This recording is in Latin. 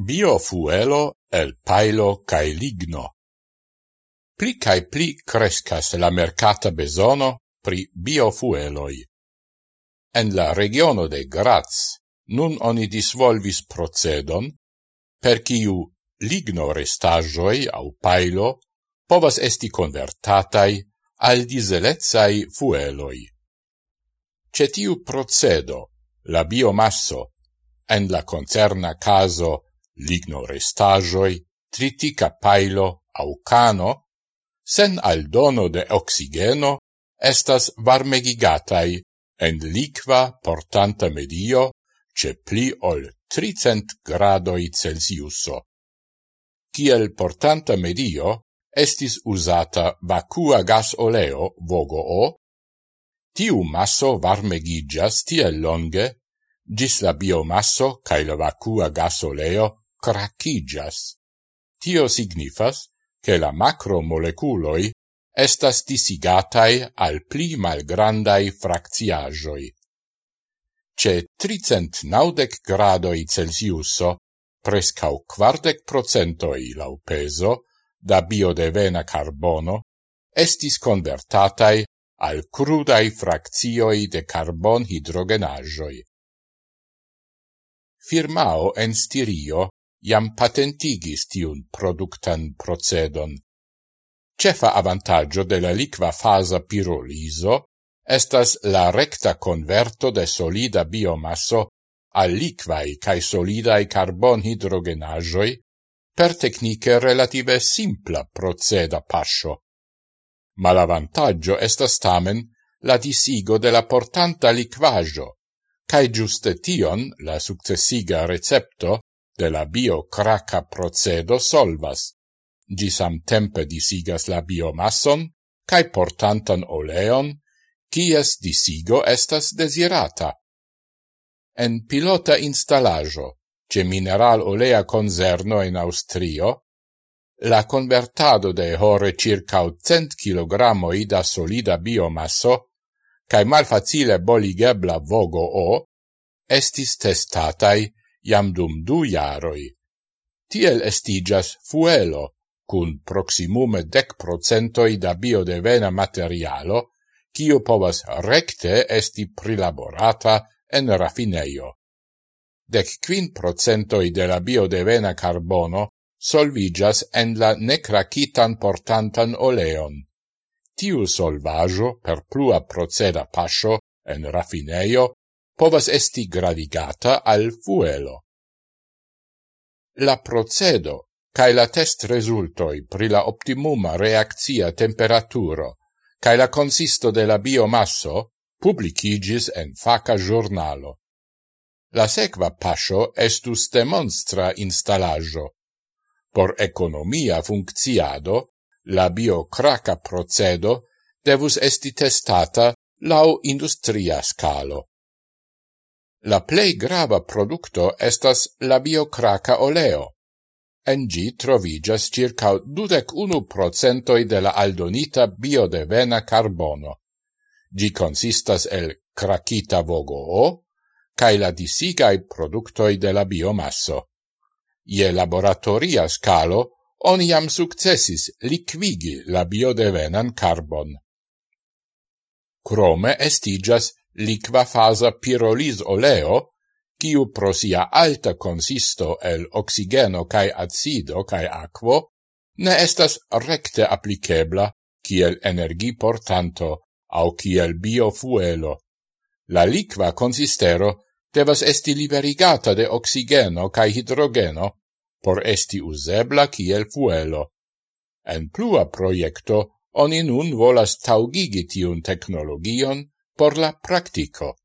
Biofuelo el pailo cae ligno. Pli cae pli crescas la mercata besono pri biofueloi. En la regiono de Graz nun oni disvolvis procedon per ciu ligno restagioi au pailo povas esti convertatai al diselezai fueloi. Cetiu procedo la biomasso en la concerna caso ligno restajoi, tritica pailo au cano, sen aldono de oxigeno, estas varmegigatai en liqua portanta medio ce pli ol 300 gradoi Celsiuso. Ciel portanta medio estis usata vacua gas oleo vogo O, tiu masso varmegigas tiel longe, gis la biomasso cae la vacua gas oleo cracigas. Tio signifas che la macromoleculoi estas disigatai al pli malgrandai fracciagioi. Ce tricent naudec gradoi Celsiuso, prescau quartec procentoi lau peso, da biodevena carbono, estis convertatai al crudai fraccioi de carbon hidrogenagioi. Firmao en stirio iam patentigis tiun productan procedon. Cefa avantaggio de la liqua fasa piroliso estas la recta converto de solida biomasso al liquai cae solidai carbonhidrogenajoi per tecnice relative simpla proceda pascio. Ma l'avantaggio estas tamen la disigo de la portanta liquaggio, cae giuste tion la successiga recepto de la biocraca procedo solvas. Gisam tempe disigas la biomasson cae portantan oleon, cies disigo estas desirata. En pilota instalajo, ce mineral olea concerno in Austrio, la convertado de hore circa 100 kg da solida biomasso cae malfacile boligebla vogo o, estis testatai jam dum du jaroi. Tiel estigas fuelo, cun proximume dec procentoi da biodevena materialo, cio povas recte esti prilaborata en raffineio. Dec quin procentoi de la biodevena carbono solvigas en la necracitan portantan oleon. Tiu solvajo per plua proceda pascio en raffineio povas esti gravigata al fuelo. La procedo cae la test resultoi pri la optimuma reaccia temperaturo cae la consisto de la biomasso publicigis en faca giornalo. La sequa pascio estus demonstra installaggio. Por economia funcciado, la biocraca procedo devus esti testata lau industria scalo. La plei grava producto estas la biocraca oleo. En gi trovigas circa 21% de la aldonita biodevena carbono. Gi consistas el cracita vogoo cae la disigai productoi de la biomasso. Ie laboratoria scalo on iam successis liquigi la biodevenan carbon. Crome estigas liquafasa pyrolis oleo, quiu pro sia alta consisto el oxigeno cae acido cae aquo, ne estas recte applicebla kiel energi portanto au kiel biofuelo. La liqua consistero devas esti liberigata de oxigeno cae hidrogeno por esti usebla kiel fuelo. En plua proiecto oni nun volas taugigi tiun technologion por la practico.